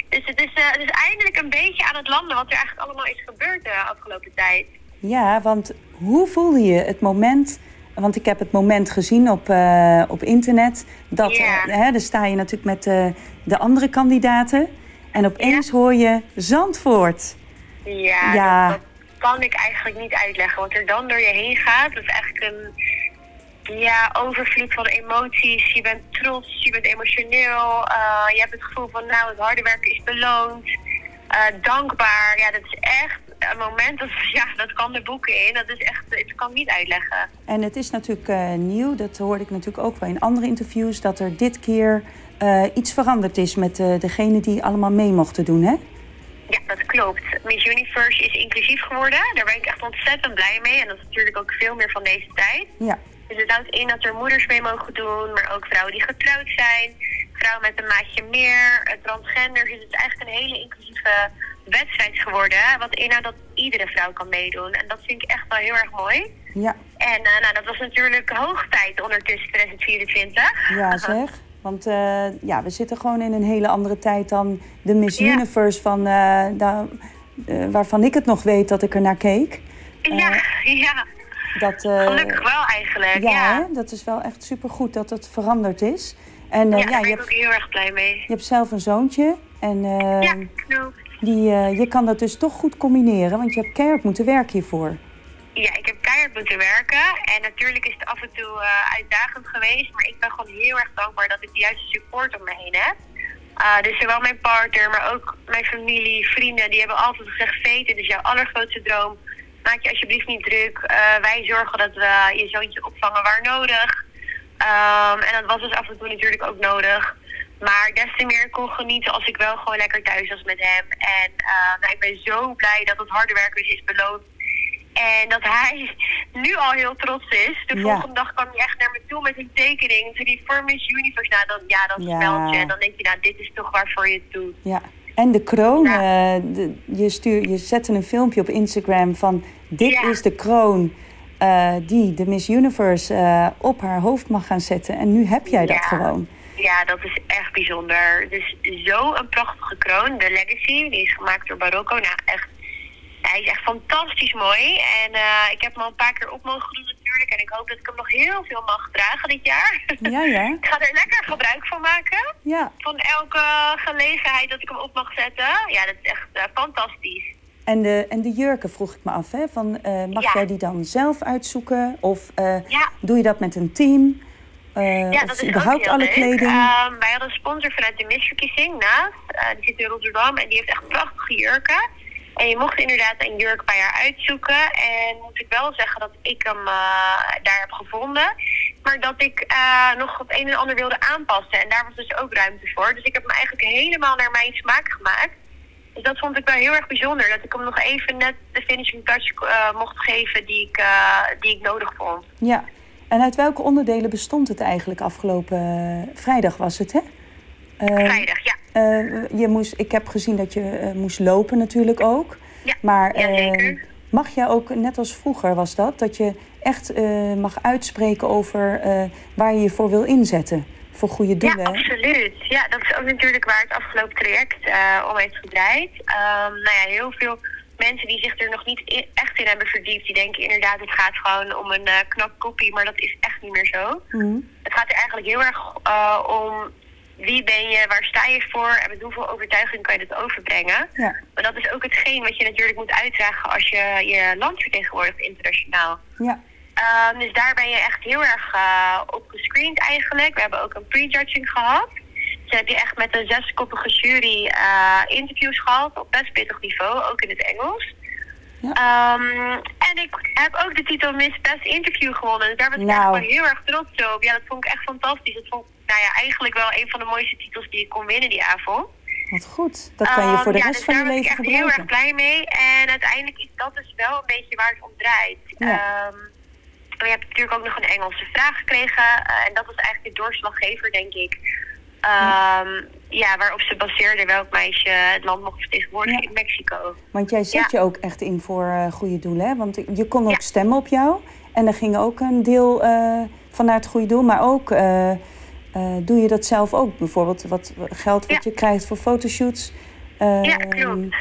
Dus het is, eh, het is eindelijk een beetje aan het landen wat er eigenlijk allemaal is gebeurd de afgelopen tijd. Ja, want hoe voelde je het moment... Want ik heb het moment gezien op, eh, op internet. Dat, eh, hè, daar sta je natuurlijk met eh, de andere kandidaten. En opeens hoor je Zandvoort. Ja, Ja. Dat kan ik eigenlijk niet uitleggen. Wat er dan door je heen gaat, dat is eigenlijk een ja, overvloed van emoties. Je bent trots, je bent emotioneel. eh, je hebt het gevoel van, nou, het harde werken is beloond. Eh, dankbaar. Ja, dat is echt een moment, dat, ja, dat kan de boeken in. Dat is echt, ik kan het niet uitleggen. En het is natuurlijk eh, nieuw, dat hoorde ik natuurlijk ook wel in andere interviews, dat er dit keer iets veranderd is met degene die allemaal mee mochten doen, hè? Ja, dat klopt. Miss Universe is inclusief geworden. Daar ben ik echt ontzettend blij mee. En dat is natuurlijk ook veel meer van deze tijd. Ja. Dus het houdt in dat er moeders mee mogen doen, maar ook vrouwen die getrouwd zijn, vrouwen met een maatje meer, eh, transgenders. Dus het is eigenlijk een hele inclusieve wedstrijd geworden. Wat inhoudt dat iedere vrouw kan meedoen. En dat vind ik echt wel heel erg mooi. Ja, En eh, nou, dat was natuurlijk hoog tijd ondertussen 2024. ja zeg. Want eh, ja, we zitten gewoon in een hele andere tijd dan de Miss Ja. Universe van, daar, eh, waarvan ik het nog weet dat ik er naar keek. Ja, ja. Dat, Gelukkig wel eigenlijk, ja, ja. hè, dat is wel echt supergoed dat het veranderd is. En ja, ja, daar ben je, ik ook heel erg blij mee. je hebt zelf een zoontje. En Ja, klopt. die, je kan dat dus toch goed combineren, want je hebt keihard moeten werken hiervoor. Ja, ik heb keihard moeten werken. En natuurlijk is het af en toe eh, uitdagend geweest. Maar ik ben gewoon heel erg dankbaar dat ik de juiste support om me heen heb. Uh, dus zowel mijn partner, maar ook mijn familie, vrienden, die hebben altijd gezegd: Vete, dit is jouw allergrootste droom. Maak je alsjeblieft niet druk. Uh, wij zorgen dat we je zoontje opvangen waar nodig. Um, en dat was dus af en toe natuurlijk ook nodig. Maar des te meer kon genieten als ik wel gewoon lekker thuis was met hem. En nou, ik ben zo blij dat het harde werken dus is beloond. En dat hij nu al heel trots is. De volgende dag kwam hij echt naar me toe met een tekening. Toen die voor Miss Universe, nou dan, ja, dat Ja. smelt je. En dan denk je, nou dit is toch waarvoor je het doet. Ja, en de kroon. eh, de- je, stuur, je zette een filmpje op Instagram van... dit is de kroon eh, die de Miss Universe eh, op haar hoofd mag gaan zetten. En nu heb jij dat Ja. gewoon. Ja, dat is echt bijzonder. Dus zo een prachtige kroon. De Legacy, die is gemaakt door Barocco. Nou, echt, hij is echt fantastisch mooi. En eh, ik heb hem al een paar keer op mogen doen natuurlijk. En ik hoop dat ik hem nog heel veel mag dragen dit jaar. Ja, ja. ik ga er lekker gebruik van maken. Ja. Van elke gelegenheid dat ik hem op mag zetten. Ja, dat is echt eh, fantastisch. En de, en de jurken vroeg ik me af, hè? Van, eh, mag Ja. jij die dan zelf uitzoeken? Of Ja. doe je dat met een team? Ja, of dat is ook überhaupt heel alle leuk. kleding? Ehm, wij hadden een sponsor vanuit de misverkiezing naast. Die zit in Rotterdam en die heeft echt prachtige jurken. En je mocht inderdaad een jurk bij haar uitzoeken. En moet ik wel zeggen dat ik hem eh, daar heb gevonden. Maar dat ik eh, nog het een en ander wilde aanpassen. En daar was dus ook ruimte voor. Dus ik heb hem eigenlijk helemaal naar mijn smaak gemaakt. Dus dat vond ik wel heel erg bijzonder. Dat ik hem nog even net de finishing touch eh, mocht geven die ik, die ik nodig vond. Ja. En uit welke onderdelen bestond het eigenlijk afgelopen vrijdag was het, hè? Eh, Vrijdag, ja. eh, je moest, ik heb gezien dat je eh, moest lopen natuurlijk ook. Ja, maar ja, eh, zeker. mag jij ook, net als vroeger was dat, dat je echt eh, mag uitspreken over eh, waar je je voor wil inzetten? voor goede Ja, doelen. absoluut. Ja, dat is ook natuurlijk waar het afgelopen traject eh, om heeft gedraaid. Ehm, nou ja, heel veel mensen die zich er nog niet echt in hebben verdiept, die denken inderdaad het gaat gewoon om een knap kopie, maar dat is echt niet meer zo. Mhm. Het gaat er eigenlijk heel erg om wie ben je, waar sta je voor en met hoeveel overtuiging kan je dat overbrengen. Ja. Maar dat is ook hetgeen wat je natuurlijk moet uitdragen als je je land vertegenwoordigt internationaal. Ja. Ehm, dus daar ben je echt heel erg eh, op gescreend eigenlijk. We hebben ook een prejudging gehad. Dus heb je echt met een zeskoppige jury eh, interviews gehad op best pittig niveau, ook in het Engels. Ehm, en ik heb ook de titel Miss Best Interview gewonnen. Dus daar ben ik Nou. echt wel heel erg trots op. Ja, dat vond ik echt fantastisch. Dat vond ik nou ja, eigenlijk wel een van de mooiste titels die ik kon winnen die avond. Wat goed. Dat kan je voor de Ehm, ja, rest dus van je daar leven ben ik echt heel gebruiken. erg blij mee. En uiteindelijk is dat dus wel een beetje waar het om draait. Ja. Ehm, we hebben natuurlijk ook nog een Engelse vraag gekregen. eh, en dat was eigenlijk de doorslaggever, denk ik. Ehm, ja. waarop ze baseerde welk meisje het land mocht vertegenwoordigen in Mexico. Want jij zet je ook echt in voor eh, goede doelen. Hè? Want je kon ook stemmen op jou. En er ging ook een deel eh, van naar het goede doel. Maar ook eh, doe je dat zelf ook. Bijvoorbeeld wat geld wat je krijgt voor fotoshoots. eh, Ja, klopt.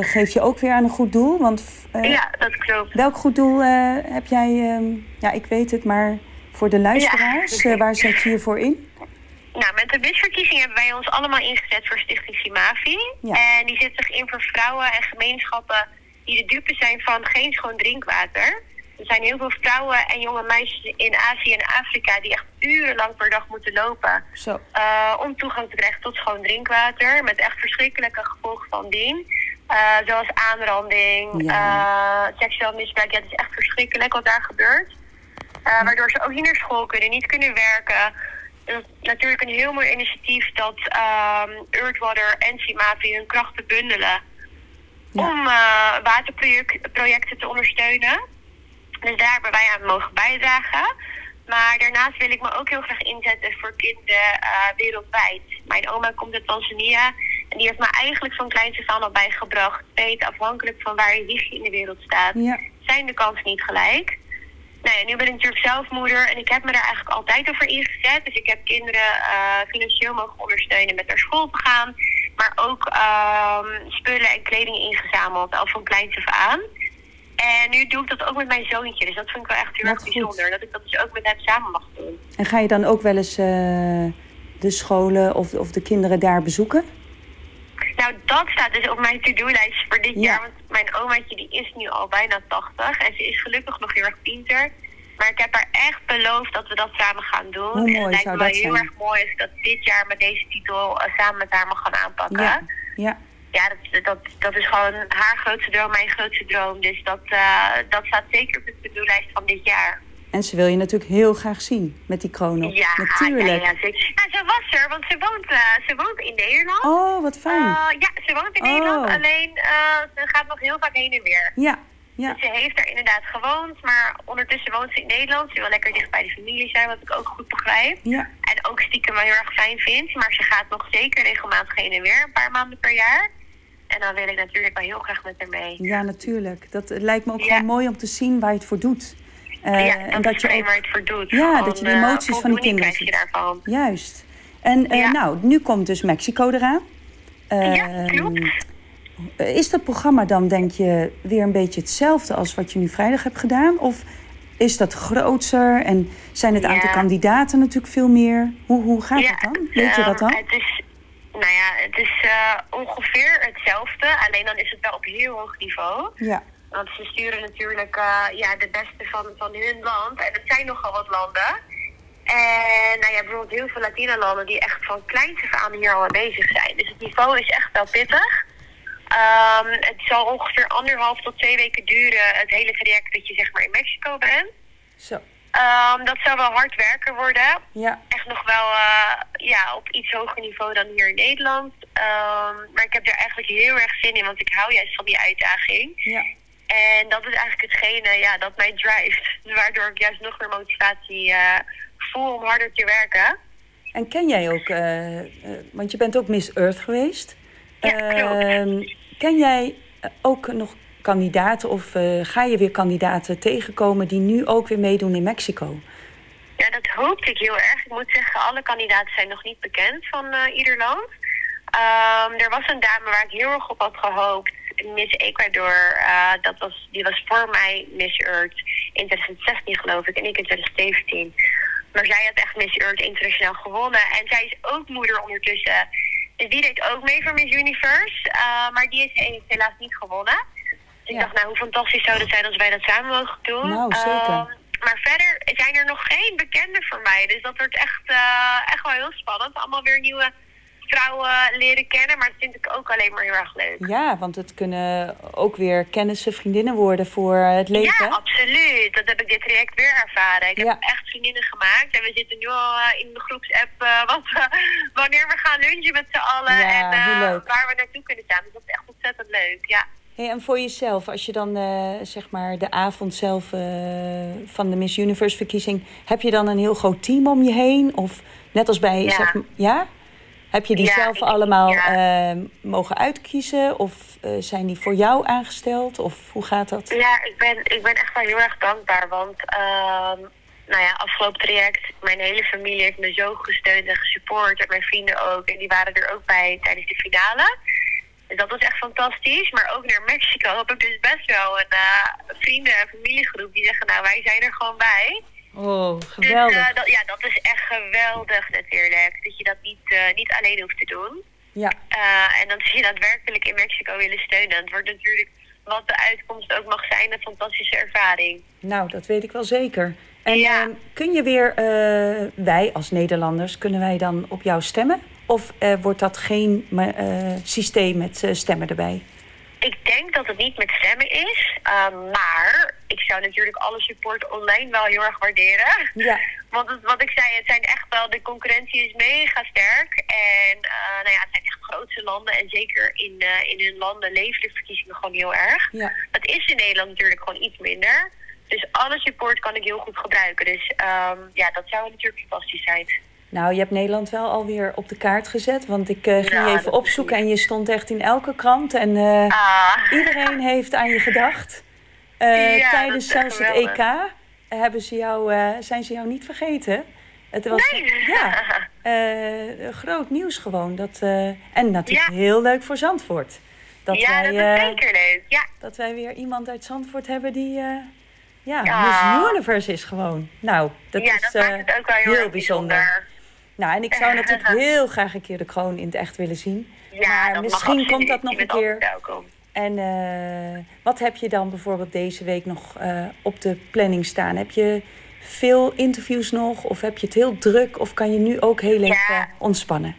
geef je ook weer aan een goed doel. Want ja, dat klopt. welk goed doel heb jij... ehm, ja, ik weet het, maar voor de luisteraars, waar zet je je voor in? Nou, met de misverkiezing hebben wij ons allemaal ingezet voor Stichting Simavi. Ja. En die zet zich in voor vrouwen en gemeenschappen die de dupe zijn van geen schoon drinkwater. Er zijn heel veel vrouwen en jonge meisjes in Azië en Afrika die echt urenlang per dag moeten lopen. Zo. eh, om toegang te krijgen tot schoon drinkwater. Met echt verschrikkelijke gevolgen van dien. Eh, zoals aanranding, eh, seksueel misbruik. Ja, het is echt verschrikkelijk wat daar gebeurt. Waardoor ze ook niet naar school kunnen, niet kunnen werken. Dat is natuurlijk een heel mooi initiatief dat ehm Earthwater en Simavi hun krachten bundelen. Om eh, waterprojecten te ondersteunen. Dus daar hebben wij aan mogen bijdragen. Maar daarnaast wil ik me ook heel graag inzetten voor kinderen eh, wereldwijd. Mijn oma komt uit Tanzania en die heeft me eigenlijk van kleins af aan al bijgebracht. Weet afhankelijk van waar je wiegje in de wereld staat, Ja. zijn de kansen niet gelijk. Nou ja, nu ben ik natuurlijk zelf moeder en ik heb me daar eigenlijk altijd over ingezet. Dus ik heb kinderen eh, financieel mogen ondersteunen met naar school te gaan. Maar ook ehm, spullen en kleding ingezameld, al van kleins af aan. En nu doe ik dat ook met mijn zoontje. Dus dat vind ik wel echt heel erg goed. bijzonder. Dat ik dat dus ook met hem samen mag doen. En ga je dan ook wel eens eh, de scholen of, of de kinderen daar bezoeken? Nou, dat staat dus op mijn to-do-lijst voor dit jaar. Want mijn omaatje die is nu al bijna 80. En ze is gelukkig nog heel erg pinter. Maar ik heb haar echt beloofd dat we dat samen gaan doen. Hoe en het lijkt me wel heel zijn? erg mooi als ik dat dit jaar met deze titel eh, samen met haar mag gaan aanpakken. Ja. ja. Ja, dat, dat, dat is gewoon haar grootste droom, mijn grootste droom. Dus dat, eh, dat staat zeker op de to-do-lijst van dit jaar. En ze wil je natuurlijk heel graag zien met die kroon op. Ja, natuurlijk. Ja, ja, zeker. Nou, ze was er, want ze woont, eh, ze woont in Nederland. Oh, wat fijn. Eh, ja, ze woont in Oh. Nederland, alleen eh, ze gaat nog heel vaak heen en weer. Ja, ja. Dus ze heeft er inderdaad gewoond, maar ondertussen woont ze in Nederland. Ze wil lekker dicht bij de familie zijn, wat ik ook goed begrijp. Ja. En ook stiekem wel heel erg fijn vind. Maar ze gaat nog zeker regelmatig heen en weer, een paar maanden per jaar. En dan wil ik natuurlijk wel heel graag met haar mee. Ja, natuurlijk. Dat lijkt me ook gewoon mooi om te zien waar je het voor doet. Eh, ja, en dat, je ook- waar het voor doet. Ja, Gewoon, dat je de eh, emoties van die kinderen ziet. daarvan. Juist. En eh, nou, nu komt dus Mexico eraan. Ja, Ehm, klopt. Is dat programma dan, denk je, weer een beetje hetzelfde als wat je nu vrijdag hebt gedaan? Of is dat groter en zijn het aantal Ja. kandidaten natuurlijk veel meer? Hoe, hoe gaat Ja, dat dan? Weet je dat ehm, dan? Het is, nou ja, het is ongeveer hetzelfde. Alleen dan is het wel op heel hoog niveau. Ja. Want ze sturen natuurlijk eh, ja, de beste van, van hun land. En het zijn nogal wat landen. En nou ja, bijvoorbeeld heel veel Latino-landen die echt van kleins af aan hier al aan bezig zijn. Dus het niveau is echt wel pittig. Ehm, het zal ongeveer anderhalf tot twee weken duren, het hele traject dat je zeg maar in Mexico bent. Zo. Ehm, dat zou wel hard werken worden. Ja. Echt nog wel eh, ja, op iets hoger niveau dan hier in Nederland. Ehm, maar ik heb er eigenlijk heel erg zin in, want ik hou juist van die uitdaging. Ja. En dat is eigenlijk hetgene ja, dat mij drive. Waardoor ik juist nog meer motivatie eh, voel om harder te werken. En ken jij ook, eh, eh, want je bent ook Miss Earth geweest. Ja, Ehm, ken jij ook nog kandidaten of ga je weer kandidaten tegenkomen die nu ook weer meedoen in Mexico? Ja, dat hoopte ik heel erg. Ik moet zeggen, alle kandidaten zijn nog niet bekend van eh, ieder land. Ehm, er was een dame waar ik heel erg op had gehoopt. Miss Ecuador, eh, dat was, die was voor mij Miss Earth in 2016 geloof ik en ik in 2017. Maar zij had echt Miss Earth internationaal gewonnen. En zij is ook moeder ondertussen. Dus die deed ook mee voor Miss Universe. Eh, maar die is, heeft helaas niet gewonnen. Dus ik dacht, nou hoe fantastisch zou het zijn als wij dat samen mogen doen. Nou, zeker. Ehm, maar verder zijn er nog geen bekenden voor mij. Dus dat wordt echt, eh, echt wel heel spannend. Allemaal weer nieuwe vrouwen leren kennen. Maar dat vind ik ook alleen maar heel erg leuk. Ja, want het kunnen ook weer kennissen, vriendinnen worden voor het leven. Ja, absoluut. Dat heb ik dit traject weer ervaren. Ik heb echt vriendinnen gemaakt. En we zitten nu al eh, in de groepsapp eh, wat, wanneer we gaan lunchen met z'n allen. Ja, en leuk. waar we naartoe kunnen staan. Dus dat is echt ontzettend leuk. Ja. Hey, en voor jezelf, als je dan zeg maar de avond zelf van de Miss Universe verkiezing, heb je dan een heel groot team om je heen? Of net als bij, Ja. zeg, ja? Heb je die Ja, zelf allemaal ja. eh, mogen uitkiezen? Of eh, zijn die voor jou aangesteld? Of hoe gaat dat? Ja, ik ben, ik ben echt wel heel erg dankbaar. Want ehm, nou ja, afgelopen traject, mijn hele familie heeft me zo gesteund en gesupport. En mijn vrienden ook. En die waren er ook bij tijdens de finale. Dus dat was echt fantastisch. Maar ook naar Mexico heb ik dus best wel een eh, vrienden- en familiegroep die zeggen, nou wij zijn er gewoon bij. Oh, Dus geweldig. eh, dat, ja, dat is echt geweldig natuurlijk. Dat je dat niet, eh, niet alleen hoeft te doen. Ja. Eh, en dan zie je daadwerkelijk in Mexico willen steunen. Het wordt natuurlijk, wat de uitkomst ook mag zijn, een fantastische ervaring. Nou, dat weet ik wel zeker. En eh, kun je weer, wij als Nederlanders, kunnen wij dan op jou stemmen? Of wordt dat geen systeem met stemmen erbij? Ik denk dat het niet met stemmen is. eh, maar ik zou natuurlijk alle support online wel heel erg waarderen. Ja. Want het, wat ik zei, het zijn echt wel, de concurrentie is mega sterk. En eh, nou ja, het zijn echt grootste landen. En zeker in, eh, in hun landen leven de verkiezingen gewoon heel erg. Ja. Dat is in Nederland natuurlijk gewoon iets minder. Dus alle support kan ik heel goed gebruiken. Dus ehm, ja, dat zou natuurlijk fantastisch zijn. Nou, je hebt Nederland wel alweer op de kaart gezet. Want ik eh, ging Ja, je even opzoeken en je stond echt in elke krant. En eh, Ah. iedereen heeft aan je gedacht. Eh, Ja, tijdens zelfs het. EK hebben ze jou, zijn ze jou niet vergeten. Het was ja, eh, groot nieuws gewoon. Dat, en natuurlijk heel leuk voor Zandvoort. Dat ja, wij, dat is zeker leuk. Ja. dat wij weer iemand uit Zandvoort hebben die ja, Ja. Miss Universe is gewoon. Nou, dat ja, is dat maakt het ook wel heel, bijzonder. Nou, en ik zou natuurlijk heel graag een keer de kroon in het echt willen zien. Ja, maar misschien komt dat nog een keer. welkom. En eh, wat heb je dan bijvoorbeeld deze week nog eh, op de planning staan? Heb je veel interviews nog? Of heb je het heel druk? Of kan je nu ook heel even ontspannen?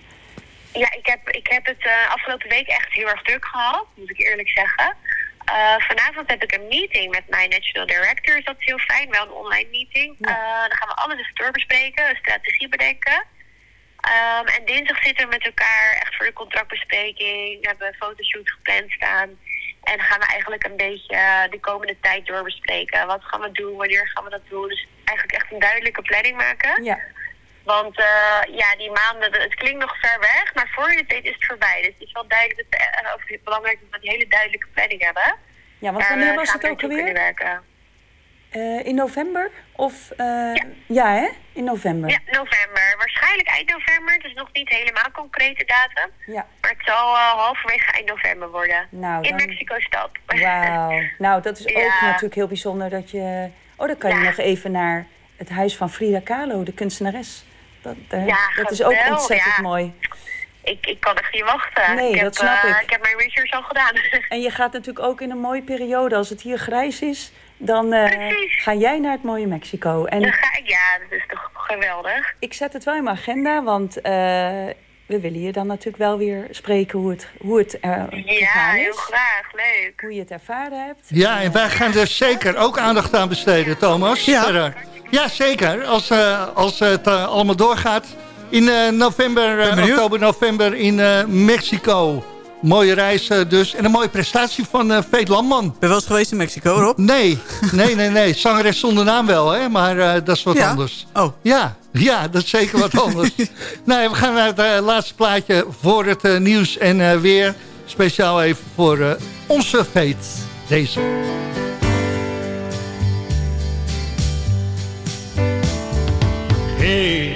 Ja, ik heb, ik heb het eh, afgelopen week echt heel erg druk gehad, moet ik eerlijk zeggen. Vanavond heb ik een meeting met mijn national directors. Dat is heel fijn, wel een online meeting. Eh, dan gaan we alles even doorbespreken, een strategie bedenken. Ehm, en dinsdag zitten we met elkaar echt voor de contractbespreking. We hebben een fotoshoot gepland staan. En gaan we eigenlijk een beetje eh, de komende tijd doorbespreken. Wat gaan we doen, wanneer gaan we dat doen? Dus eigenlijk echt een duidelijke planning maken. Ja. Want eh, ja, die maanden, het klinkt nog ver weg, maar voor je het weet is het voorbij. Dus het is wel duidelijk dat we, eh, of het belangrijk is dat we een hele duidelijke planning hebben. Ja, want wanneer we was het ook alweer? Eh, in november? Of, eh, ja. hè? In november. Ja, november. Waarschijnlijk eind november. Het is nog niet helemaal concrete datum. Ja. Maar het zal eh, halverwege eind november worden. Nou, In dan- Mexico-stad. Wauw. Nou, dat is ook natuurlijk heel bijzonder dat je... Oh, dan kan je nog even naar het huis van Frida Kahlo, de kunstenares. Dat, Ja, dat is ook ontzettend ja. mooi. Ik, ik kan echt niet wachten. Nee, ik heb, dat snap eh, ik. Ik heb mijn research al gedaan. En je gaat natuurlijk ook in een mooie periode. Als het hier grijs is, dan eh, ga jij naar het mooie Mexico. En Dan ga ik, ja, dat is toch geweldig. ik zet het wel in mijn agenda, want eh, we willen je dan natuurlijk wel weer spreken hoe het, hoe het er Ja, gegaan heel is. graag. Leuk. Hoe je het ervaren hebt. Ja, en wij gaan er zeker ook aandacht aan besteden, Thomas. Ja, ja zeker. Als, eh, als het allemaal doorgaat. In eh, november, oktober, november in eh, Mexico. Mooie reis eh, dus. En een mooie prestatie van eh Veet Landman. Ben je wel eens geweest in Mexico, Rob? Nee, nee, nee. nee. Zangeres zonder naam wel, hè? maar eh, dat is wat Ja? anders. Oh. Ja, ja, dat is zeker wat anders. nou, we gaan naar het laatste plaatje voor het nieuws en eh, weer. Speciaal even voor eh, onze Veet. Deze. Hey,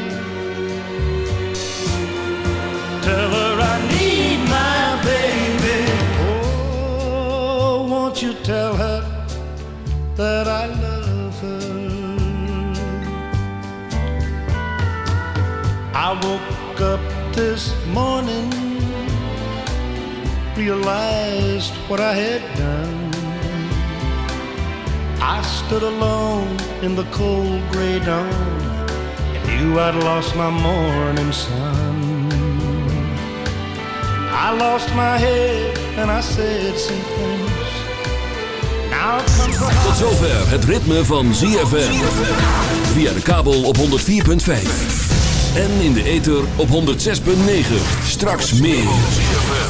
Tell her I need my baby. Oh, won't you tell her that I love her? I woke up this morning, realized what I had done. I stood alone in the cold gray dawn and knew I'd lost my morning sun. I lost my head and I said some things. Now comes the Tot zover het ritme van ZFM. Via de kabel op 104.5. En in de ether op 106.9. Straks meer.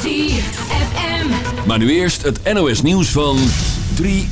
ZFM. Maar nu eerst het NOS nieuws van 3